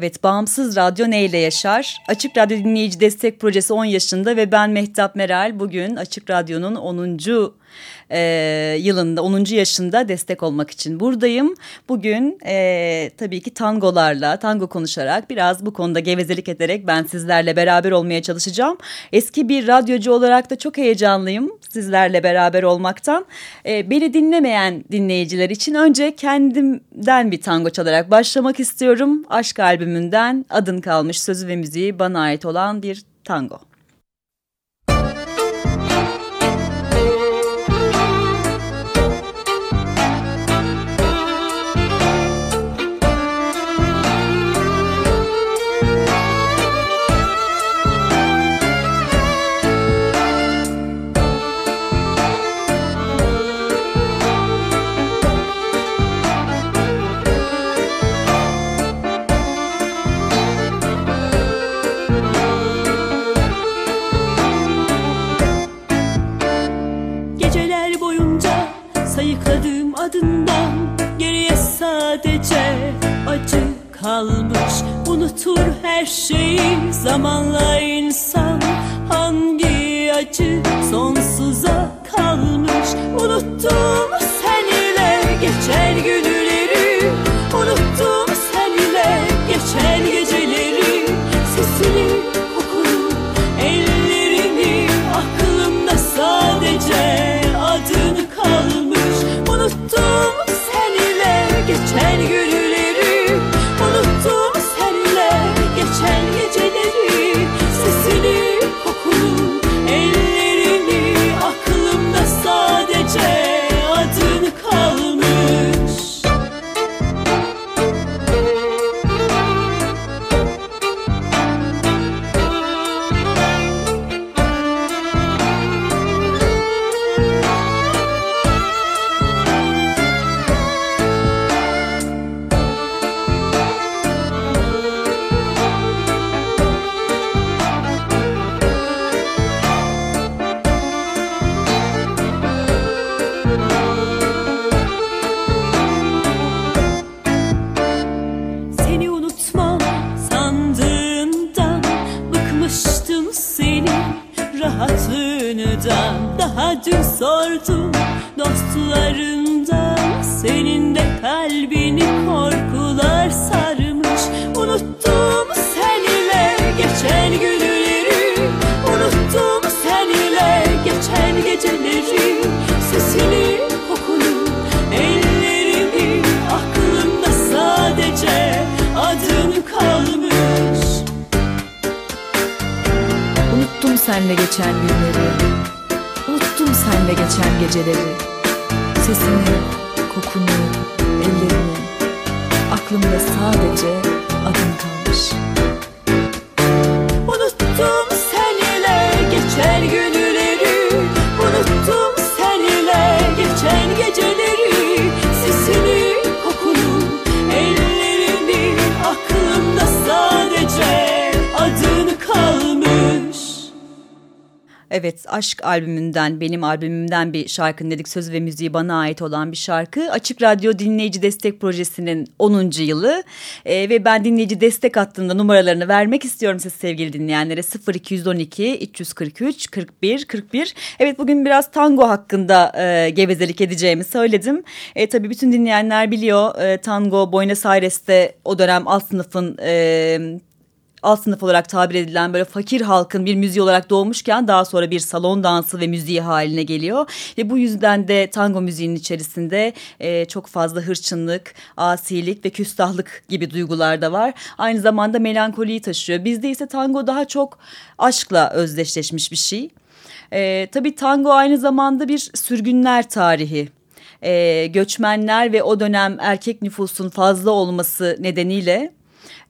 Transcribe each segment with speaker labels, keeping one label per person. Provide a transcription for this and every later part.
Speaker 1: Evet, Bağımsız Radyo neyle yaşar? Açık Radyo Dinleyici Destek Projesi 10 yaşında ve ben Mehtap Meral. Bugün Açık Radyo'nun 10 e, yılında 10. yaşında destek olmak için buradayım. Bugün e, tabii ki tangolarla, tango konuşarak biraz bu konuda gevezelik ederek ben sizlerle beraber olmaya çalışacağım. Eski bir radyocu olarak da çok heyecanlıyım sizlerle beraber olmaktan. E, beni dinlemeyen dinleyiciler için önce kendimden bir tango çalarak başlamak istiyorum. Aşk albümünden adın kalmış sözü ve müziği bana ait olan bir tango.
Speaker 2: Kalmış. Unutur her şeyi zamanla insan. Hangi acı sonsuza kalmış? Unuttum sen ile geçer günleri
Speaker 1: senle geçen günleri. Unuttum senle geçen geceleri. Sesini, kokunu, ellerini. Aklımda sadece adın kalmış Evet Aşk albümünden benim albümümden bir şarkı dedik söz ve müziği bana ait olan bir şarkı. Açık Radyo Dinleyici Destek Projesi'nin 10. yılı ee, ve ben dinleyici destek hattında numaralarını vermek istiyorum siz sevgili dinleyenlere 0212 343 41 41. Evet bugün biraz tango hakkında e, gevezelik edeceğimi söyledim. E, tabii bütün dinleyenler biliyor e, tango Buenos Aires'te o dönem alt sınıfın... E, alt sınıf olarak tabir edilen böyle fakir halkın bir müziği olarak doğmuşken daha sonra bir salon dansı ve müziği haline geliyor. Ve bu yüzden de tango müziğinin içerisinde e, çok fazla hırçınlık, asilik ve küstahlık gibi duygular da var. Aynı zamanda melankoliyi taşıyor. Bizde ise tango daha çok aşkla özdeşleşmiş bir şey. E, tabii tango aynı zamanda bir sürgünler tarihi e, göçmenler ve o dönem erkek nüfusun fazla olması nedeniyle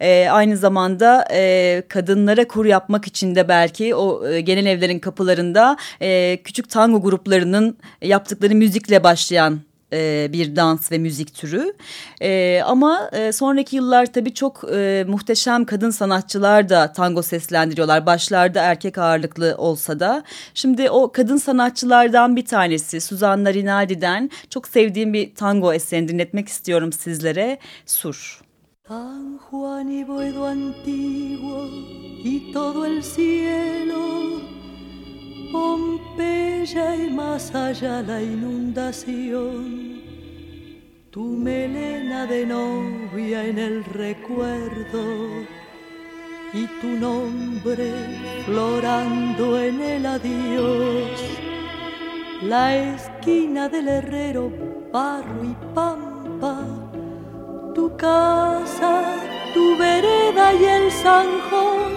Speaker 1: E, aynı zamanda e, kadınlara kur yapmak için de belki o e, genel evlerin kapılarında e, küçük tango gruplarının yaptıkları müzikle başlayan e, bir dans ve müzik türü. E, ama e, sonraki yıllar tabii çok muhteşem kadın sanatçılar da tango seslendiriyorlar. Başlarda erkek ağırlıklı olsa da. Şimdi o kadın sanatçılardan bir tanesi Suzanna Rinaldi'den çok sevdiğim bir tango eserini dinletmek istiyorum sizlere. Sur.
Speaker 3: San Juan y Boedo antiguo y todo el cielo Pompeya y más allá la inundación. Tu melena de novia en el recuerdo y tu nombre florando en el adiós. La esquina del herrero, barro y pampa, tu casa, tu vereda y el zanjón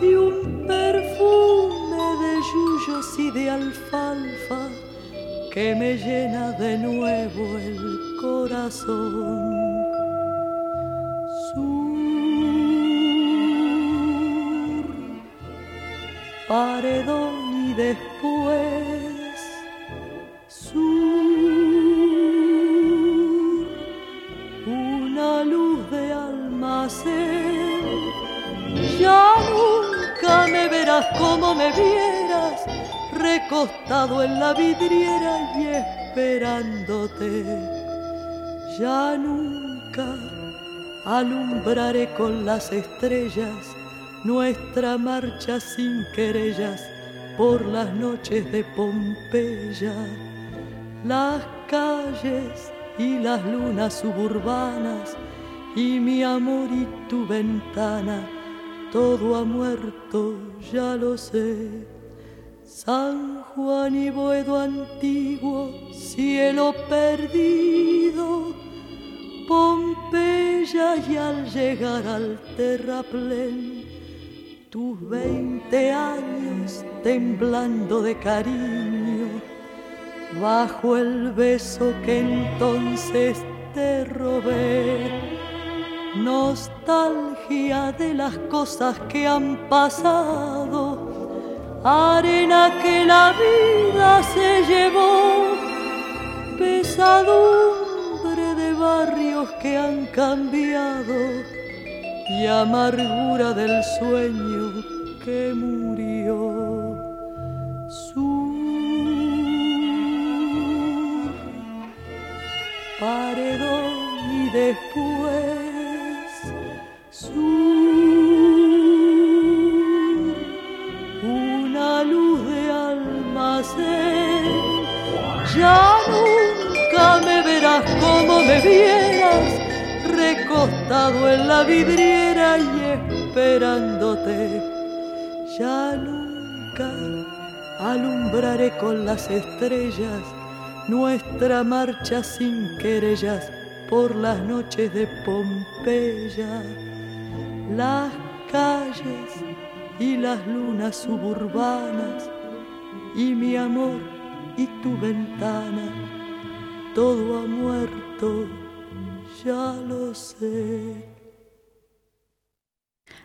Speaker 3: y un perfume de yuyos y de alfalfa que me llena de nuevo el corazón. Sur, paredón y después Ya nunca me verás como me vieras, recostado en la vidriera y esperándote. Ya nunca alumbraré con las estrellas nuestra marcha sin querellas por las noches de Pompeya. Las calles y las lunas suburbanas y mi amor y tu ventana todo ha muerto, ya lo sé. San Juan y Boedo antiguo, cielo perdido, Pompeya y al llegar al terraplén, tus veinte años temblando de cariño, bajo el beso que entonces te robé nostalgia de las cosas que han pasado, arena que la vida se llevó, pesadumbre de barrios que han cambiado. Y amargura del sueño que murió. Sur, paredón y después Ya nunca me verás como me vieras, recostado en la vidriera y esperándote. Ya nunca alumbraré con las estrellas nuestra marcha sin querellas por las noches de Pompeya las calles y las lunas suburbanas y mi amor y tu ventana, todo ha muerto, ya lo sé.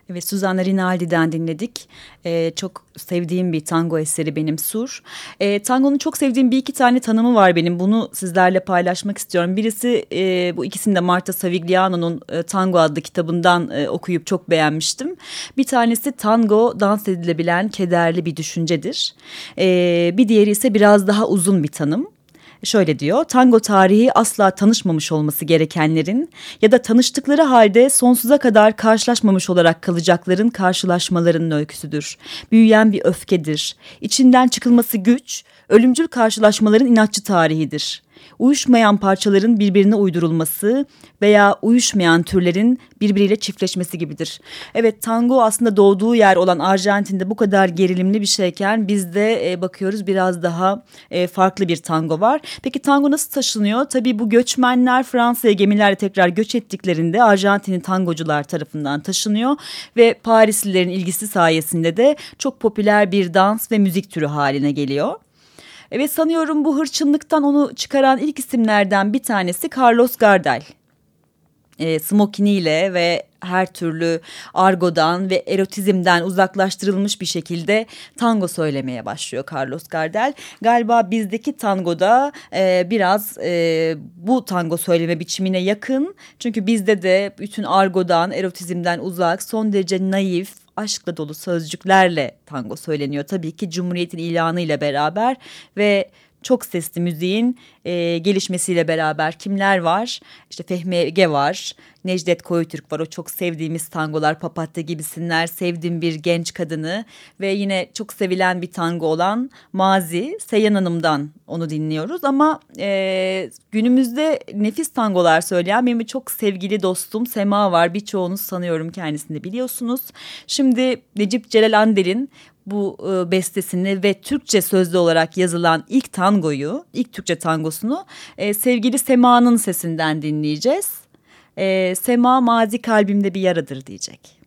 Speaker 1: Evet Suzanna Rinaldi'den dinledik. Ee, çok sevdiğim bir tango eseri benim Sur. Ee, tangonun çok sevdiğim bir iki tane tanımı var benim. Bunu sizlerle paylaşmak istiyorum. Birisi e, bu ikisini de Marta Savigliano'nun e, Tango adlı kitabından e, okuyup çok beğenmiştim. Bir tanesi tango dans edilebilen kederli bir düşüncedir. Ee, bir diğeri ise biraz daha uzun bir tanım. Şöyle diyor, tango tarihi asla tanışmamış olması gerekenlerin ya da tanıştıkları halde sonsuza kadar karşılaşmamış olarak kalacakların karşılaşmalarının öyküsüdür. Büyüyen bir öfkedir. İçinden çıkılması güç, ölümcül karşılaşmaların inatçı tarihidir uyuşmayan parçaların birbirine uydurulması veya uyuşmayan türlerin birbiriyle çiftleşmesi gibidir. Evet tango aslında doğduğu yer olan Arjantin'de bu kadar gerilimli bir şeyken bizde e, bakıyoruz biraz daha e, farklı bir tango var. Peki tango nasıl taşınıyor? Tabii bu göçmenler Fransa'ya gemilerle tekrar göç ettiklerinde Arjantin'in tangocular tarafından taşınıyor ve Parislilerin ilgisi sayesinde de çok popüler bir dans ve müzik türü haline geliyor. Evet sanıyorum bu hırçınlıktan onu çıkaran ilk isimlerden bir tanesi Carlos Gardel.
Speaker 4: e, smokiniyle ve her türlü argodan ve erotizmden uzaklaştırılmış bir şekilde tango söylemeye başlıyor Carlos Gardel. Galiba bizdeki tangoda e, biraz e, bu tango söyleme biçimine yakın. Çünkü bizde de bütün argodan, erotizmden uzak, son derece naif, aşkla dolu sözcüklerle tango söyleniyor. Tabii ki Cumhuriyet'in ilanıyla beraber ve çok sesli müziğin e, gelişmesiyle beraber kimler var? İşte Fehmi Ege var, Necdet Koyutürk var. O çok sevdiğimiz tangolar, Papatya gibisinler, sevdiğim bir genç kadını ve yine çok sevilen bir tango olan Mazi, Seyyan Hanım'dan onu dinliyoruz. Ama e, günümüzde nefis tangolar söyleyen benim çok sevgili dostum Sema var. Birçoğunuz sanıyorum kendisini biliyorsunuz. Şimdi Necip Celal Ander'in bu e, bestesini ve Türkçe sözlü olarak yazılan ilk tangoyu, ilk Türkçe tangosunu e, sevgili Sema'nın sesinden dinleyeceğiz. E, Sema mazi kalbimde bir yaradır diyecek.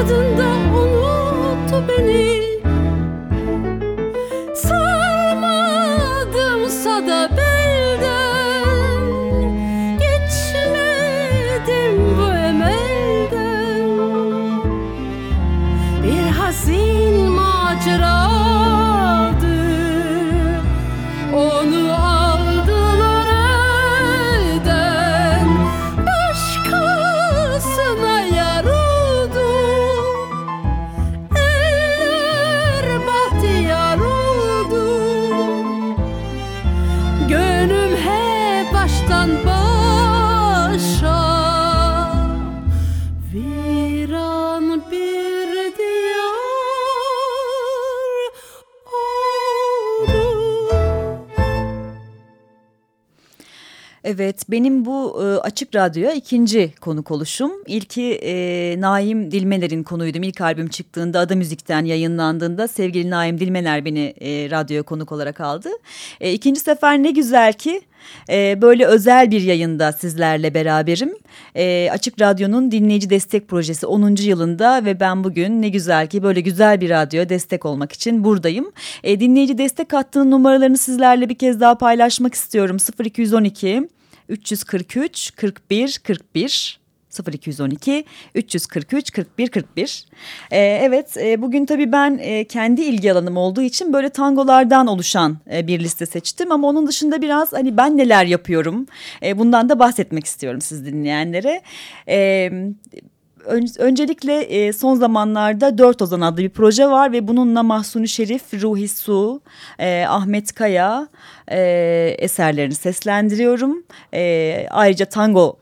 Speaker 4: Kadın da unuttu beni.
Speaker 1: Evet, benim bu e, Açık Radyo'ya ikinci konuk oluşum. İlki e, Naim Dilmener'in konuydum. İlk albüm çıktığında Ada Müzik'ten yayınlandığında sevgili Naim Dilmener beni e, radyoya konuk olarak aldı. E, ikinci sefer ne güzel ki e, böyle özel bir yayında sizlerle beraberim. E, Açık Radyo'nun dinleyici destek projesi 10. yılında ve ben bugün ne güzel ki böyle güzel bir radyoya destek olmak için buradayım. E, dinleyici destek hattının numaralarını sizlerle bir kez daha paylaşmak istiyorum. 0212 343 41 41 0212 343 41 41. Ee, evet e, bugün tabii ben e, kendi ilgi alanım olduğu için böyle tangolardan oluşan e, bir liste seçtim ama onun dışında biraz hani ben neler yapıyorum e, bundan da bahsetmek istiyorum siz dinleyenlere. E, öncelikle e, son zamanlarda Dört Ozan adlı bir proje var ve bununla Mahsuni Şerif, Ruhi Su, e, Ahmet Kaya e, eserlerini seslendiriyorum. E, ayrıca tango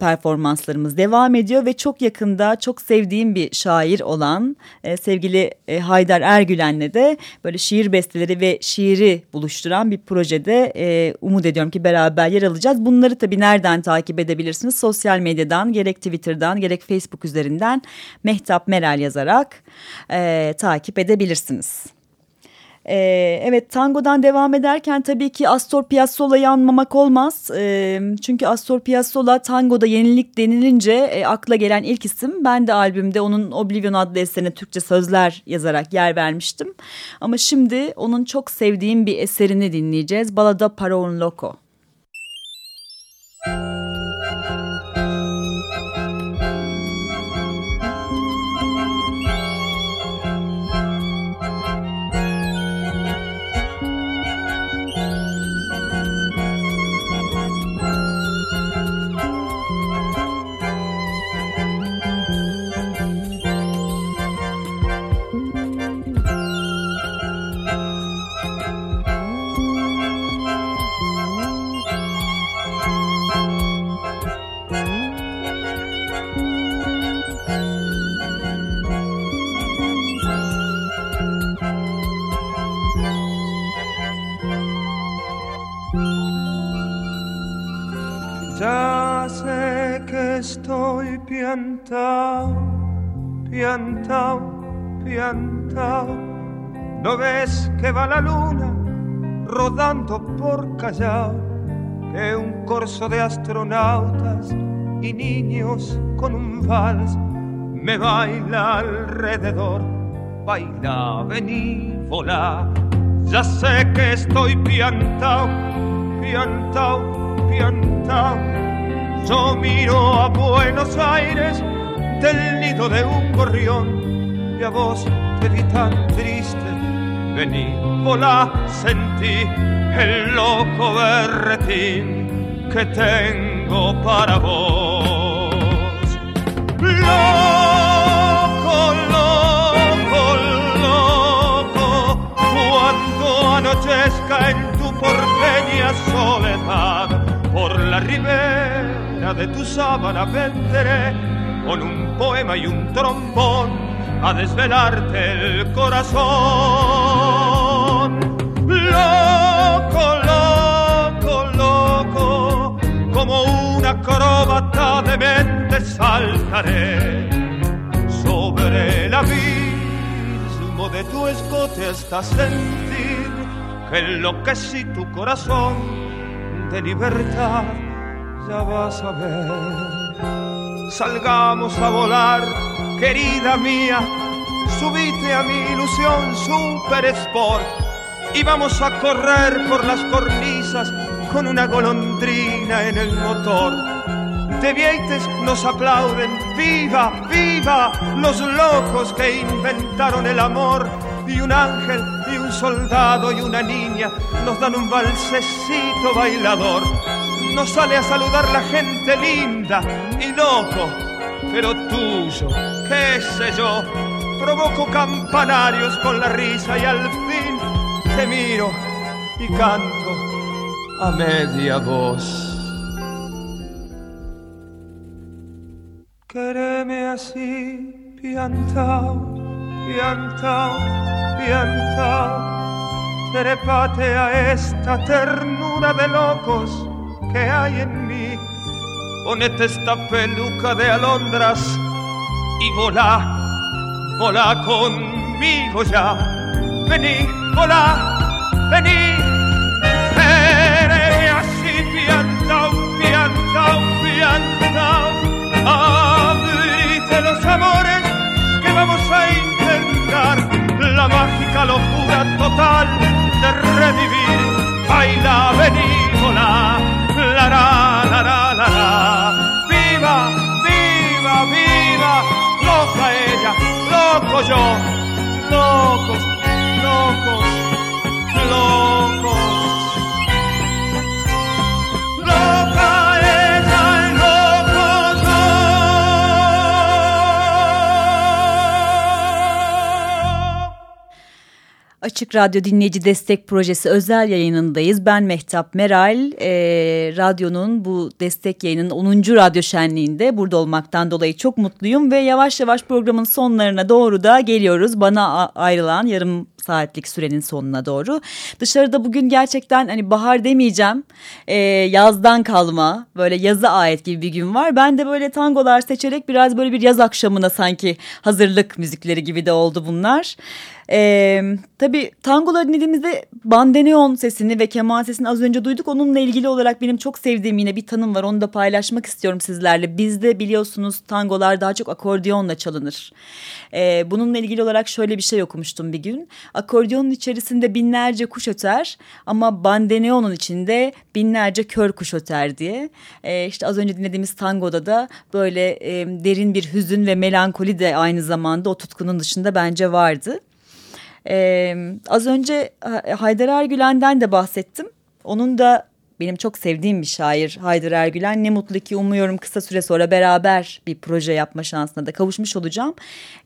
Speaker 1: performanslarımız devam ediyor ve çok yakında çok sevdiğim bir şair olan e, sevgili e, Haydar Ergülen'le de böyle şiir besteleri ve şiiri buluşturan bir projede e, umut ediyorum ki beraber yer alacağız. Bunları tabii nereden takip edebilirsiniz? Sosyal medyadan gerek Twitter'dan gerek Facebook üzerinden Mehtap Meral yazarak e, takip edebilirsiniz. Ee, evet tangodan devam ederken tabii ki Astor Piazzolla'yı anmamak olmaz. Ee, çünkü Astor Piazzolla tangoda yenilik denilince e, akla gelen ilk isim. Ben de albümde onun Oblivion adlı eserine Türkçe sözler yazarak yer vermiştim. Ama şimdi onun çok sevdiğim bir eserini dinleyeceğiz. Balada Para un Loco.
Speaker 5: Piantao, piantao, piantao. ¿No ves que va la luna rodando por Callao? Que un corso de astronautas y niños con un vals me baila alrededor. Baila, vení, volá. Ya sé que estoy piantao, piantao, piantao yo miro a Buenos Aires del nido de un gorrión y a vos te vi tan triste. Vení, volá, sentí el loco berretín que tengo para vos. Loco, loco, loco, cuando anochezca en tu porteña soledad por la ribera de tu sábana vendré con un poema y un trombón a desvelarte el corazón. Loco, loco, loco, como una acróbata de mente saltaré sobre el abismo de tu escote hasta sentir que enloquecí tu corazón de libertad ya vas a ver. Salgamos a volar, querida mía, subite a mi ilusión Super Sport. Y vamos a correr por las cornisas con una golondrina en el motor. De Vieites nos aplauden, viva, viva los locos que inventaron el amor. Y un ángel y un soldado y una niña nos dan un balsecito bailador nos sale a saludar la gente linda y loco, pero tuyo, qué sé yo, provoco campanarios con la risa y al fin te miro y canto a media voz. Quereme así, piantao, piantao, piantao, trepate a esta ternura de locos que hay en mí. Ponete esta peluca de alondras y volá, volá conmigo ya. Vení, volá, vení. Eres así, piantao, piantao, piantao. Abrite los amores que vamos a intentar. La mágica locura total de revivir baila, vení, volá, la la la la la. Viva, viva, viva, loca ella, loco yo, locos, locos, locos.
Speaker 1: Açık Radyo Dinleyici Destek Projesi özel yayınındayız. Ben Mehtap Meral. Ee, radyonun bu destek yayının 10. radyo şenliğinde burada olmaktan dolayı çok mutluyum. Ve yavaş yavaş programın sonlarına doğru da geliyoruz. Bana ayrılan yarım saatlik sürenin sonuna doğru. Dışarıda bugün gerçekten hani bahar demeyeceğim e, yazdan kalma böyle yaza ait gibi bir gün var. Ben de böyle tangolar seçerek biraz böyle bir yaz akşamına sanki hazırlık müzikleri gibi de oldu bunlar. Ee, tabii tangoları dinlediğimizde bandeneon sesini ve keman sesini az önce duyduk. Onunla ilgili olarak benim çok sevdiğim yine bir tanım var. Onu da paylaşmak istiyorum sizlerle. Bizde biliyorsunuz tangolar daha çok akordeonla çalınır. Ee, bununla ilgili olarak şöyle bir şey okumuştum bir gün. Akordeonun içerisinde binlerce kuş öter ama bandeneonun içinde binlerce kör kuş öter diye. Ee, işte az önce dinlediğimiz tangoda da böyle e, derin bir hüzün ve melankoli de aynı zamanda o tutkunun dışında bence vardı. Ee, az önce Haydar Ergülen'den de bahsettim. Onun da benim çok sevdiğim bir şair Haydar Ergülen. Ne mutlu ki umuyorum kısa süre sonra beraber bir proje yapma şansına da kavuşmuş olacağım.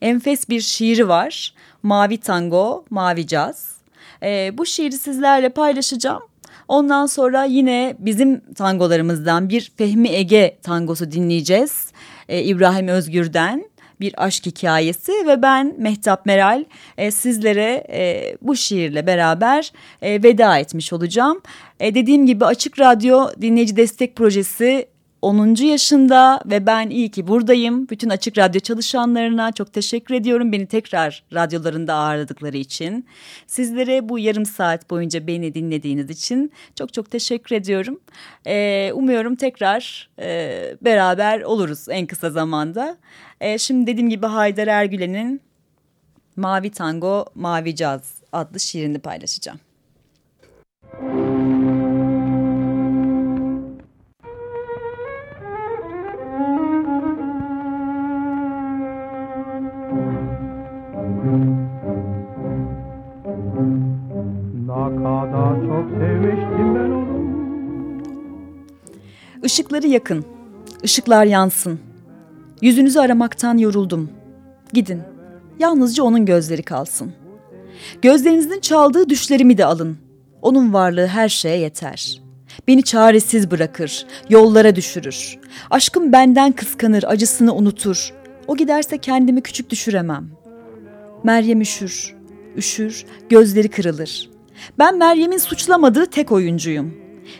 Speaker 1: Enfes bir şiiri var. Mavi Tango, Mavi Caz. Ee, bu şiiri sizlerle paylaşacağım. Ondan sonra yine bizim tangolarımızdan bir Fehmi Ege tangosu dinleyeceğiz. Ee, İbrahim Özgür'den bir aşk hikayesi ve ben Mehtap Meral e, sizlere e, bu şiirle beraber e, veda etmiş olacağım. E, dediğim gibi Açık Radyo Dinleyici Destek Projesi 10. yaşında ve ben iyi ki buradayım. Bütün Açık Radyo çalışanlarına çok teşekkür ediyorum beni tekrar radyolarında ağırladıkları için. Sizlere bu yarım saat boyunca beni dinlediğiniz için çok çok teşekkür ediyorum. Ee, umuyorum tekrar e, beraber oluruz en kısa zamanda. Ee, şimdi dediğim gibi Haydar Ergülen'in Mavi Tango, Mavi Caz adlı şiirini paylaşacağım.
Speaker 6: Ne sevmiştim ben onu.
Speaker 1: Işıkları yakın, ışıklar yansın. Yüzünüzü aramaktan yoruldum. Gidin, yalnızca onun gözleri kalsın. Gözlerinizin çaldığı düşlerimi de alın. Onun varlığı her şeye yeter. Beni çaresiz bırakır, yollara düşürür. Aşkım benden kıskanır, acısını unutur. O giderse kendimi küçük düşüremem. Meryem üşür, üşür, gözleri kırılır. Ben Meryem'in suçlamadığı tek oyuncuyum.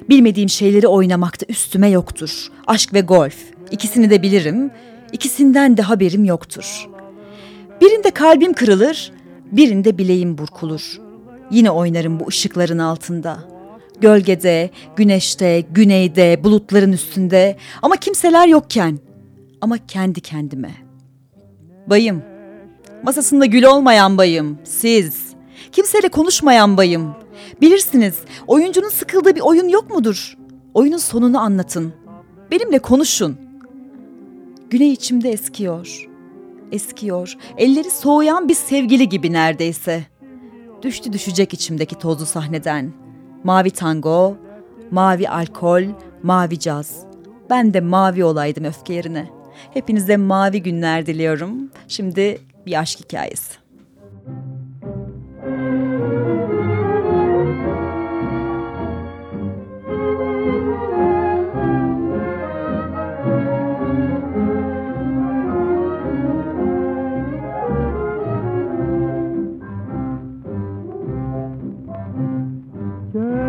Speaker 1: Bilmediğim şeyleri oynamakta üstüme yoktur. Aşk ve golf. İkisini de bilirim. İkisinden de haberim yoktur. Birinde kalbim kırılır, birinde bileğim burkulur. Yine oynarım bu ışıkların altında. Gölgede, güneşte, güneyde, bulutların üstünde ama kimseler yokken ama kendi kendime. Bayım, masasında gül olmayan bayım, siz. Kimseyle konuşmayan bayım. Bilirsiniz, oyuncunun sıkıldığı bir oyun yok mudur? Oyunun sonunu anlatın. Benimle konuşun. Güney içimde eskiyor. Eskiyor. Elleri soğuyan bir sevgili gibi neredeyse. Düştü düşecek içimdeki tozlu sahneden. Mavi tango, mavi alkol, mavi caz. Ben de mavi olaydım öfke yerine. Hepinize mavi günler diliyorum. Şimdi bir aşk hikayesi.
Speaker 7: Yeah.